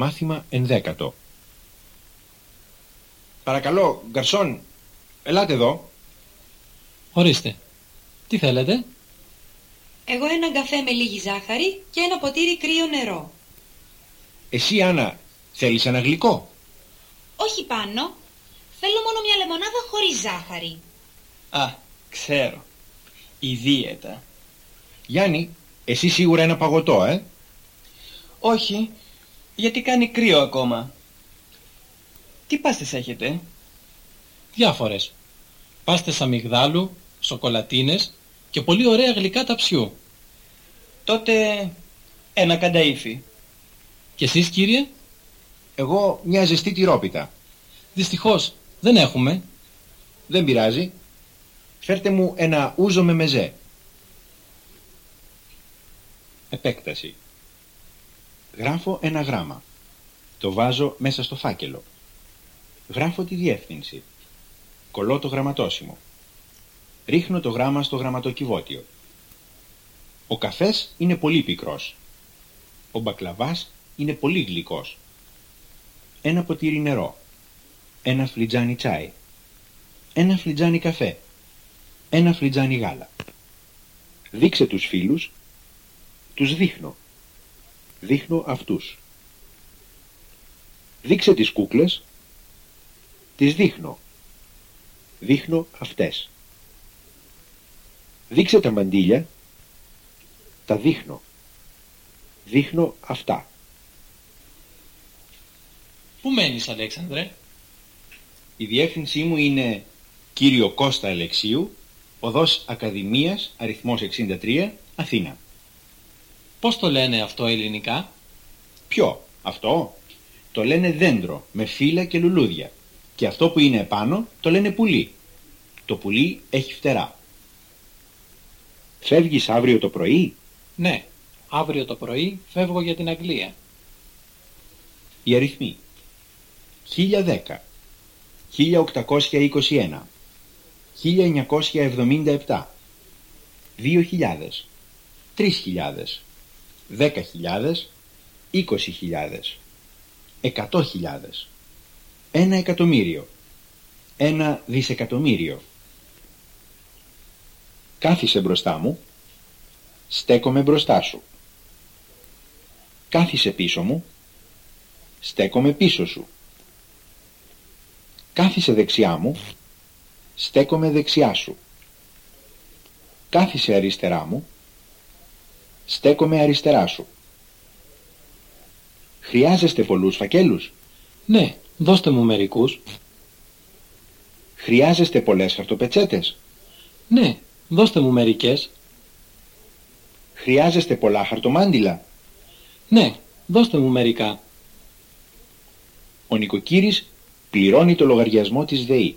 Μάθημα ενδέκατο. Παρακαλώ, γκαρσόν, ελάτε εδώ. Ορίστε. Τι θέλετε; Εγώ έναν καφέ με λίγη ζάχαρη και ένα ποτήρι κρύο νερό. Εσύ, Άννα, θέλεις ένα γλυκό; Όχι πάνω. Θέλω μόνο μια λεμονάδα χωρίς ζάχαρη. Α, ξέρω. Η δίαιτα. Γιάννη, εσύ σίγουρα ένα παγωτό, ε; Όχι, γιατί κάνει κρύο ακόμα. Τι πάστες έχετε; Διάφορες. Πάστες αμυγδάλου, σοκολατίνες και πολύ ωραία γλυκά ταψιού. Τότε ένα κανταΐφι. Και εσείς κύριε; Εγώ μια ζεστή τυρόπιτα. Δυστυχώς δεν έχουμε. Δεν πειράζει. Φέρτε μου ένα ούζο με μεζέ. Επέκταση. Γράφω ένα γράμμα. Το βάζω μέσα στο φάκελο. Γράφω τη διεύθυνση. Κολλώ το γραμματόσημο. Ρίχνω το γράμμα στο γραμματοκιβώτιο. Ο καφές είναι πολύ πικρός. Ο μπακλαβάς είναι πολύ γλυκός. Ένα ποτήρι νερό. Ένα φλιτζάνι τσάι. Ένα φλιτζάνι καφέ. Ένα φλιτζάνι γάλα. Δείξε τους φίλους. Τους δείχνω. Δείχνω αυτούς. Δείξε τις κούκλες. Τις δείχνω. Δείχνω αυτές. Δείξε τα μαντίλια. Τα δείχνω. Δείχνω αυτά. Πού μένεις Αλέξανδρε; Η διεύθυνσή μου είναι κύριο Κώστα Αλεξίου, οδός Ακαδημίας, αριθμός 63, Αθήνα. Πώς το λένε αυτό ελληνικά; Ποιο, αυτό; Το λένε δέντρο, με φύλλα και λουλούδια. Και αυτό που είναι επάνω το λένε πουλί. Το πουλί έχει φτερά. Φεύγεις αύριο το πρωί; Ναι, αύριο το πρωί φεύγω για την Αγγλία. Οι αριθμοί. 1010, 1821, 1977, 2000, 3000, 10.000, 20.000, 100.000, ένα εκατομμύριο, ένα δισεκατομμύριο. Κάθισε μπροστά μου, στέκομαι μπροστά σου. Κάθισε πίσω μου, στέκομαι πίσω σου. Κάθισε δεξιά μου, στέκομαι δεξιά σου. Κάθισε αριστερά μου, στέκομαι αριστερά σου. Χρειάζεστε πολλούς φακέλους; Ναι, δώστε μου μερικούς. Χρειάζεστε πολλές χαρτοπετσέτες; Ναι, δώστε μου μερικές. Χρειάζεστε πολλά χαρτομάντιλα; Ναι, δώστε μου μερικά. Ο νοικοκύρης πληρώνει το λογαριασμό της ΔΕΗ.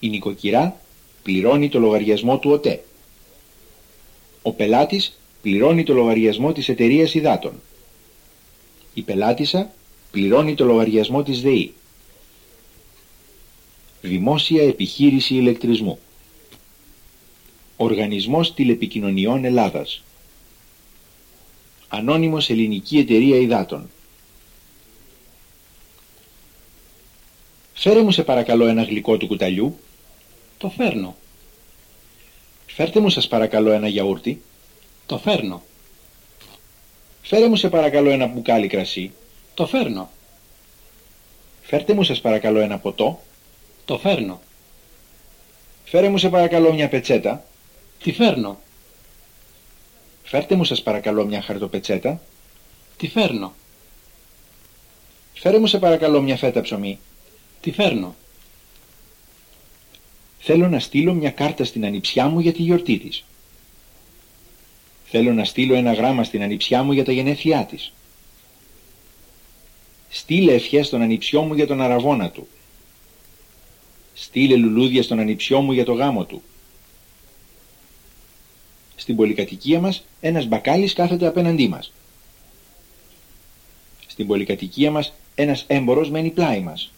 Η νοικοκυρά πληρώνει το λογαριασμό του ΟΤΕ. Ο πελάτης πληρώνει το λογαριασμό της εταιρείας υδάτων. Η πελάτησα πληρώνει το λογαριασμό της ΔΕΗ. Δημόσια Επιχείρηση Ηλεκτρισμού. Οργανισμός Τηλεπικοινωνιών Ελλάδας. Ανώνυμος Ελληνική Εταιρεία Υδάτων. Φέρε μου σε παρακαλώ ένα γλυκό του κουταλιού. Το φέρνω. Φέρτε μου σας παρακαλώ ένα γιαούρτι. Το φέρνω. Φέρε μου σε παρακαλώ ένα μπουκάλι κρασί. Το φέρνω. Φέρτε μου σας παρακαλώ ένα ποτό. Το φέρνω. Φέρε μου σε παρακαλώ μια πετσέτα. Τι φέρνω. Φέρτε μου σας παρακαλώ μια χαρτοπετσέτα. Τι φέρνω. Φέρε μου σε παρακαλώ μια φέτα ψωμί. Τι φέρνω. Θέλω να στείλω μια κάρτα στην ανιψιά μου για τη γιορτή της. Θέλω να στείλω ένα γράμμα στην ανιψιά μου για τα γενέθλιά της. Στείλε ευχές στον ανιψιό μου για τον αραβόνα του. Στείλε λουλούδια στον ανιψιό μου για το γάμο του. Στην πολυκατοικία μας ένας μπακάλις κάθεται απέναντί μας. Στην πολυκατοικία μας ένας έμπορος μένει πλάι μας.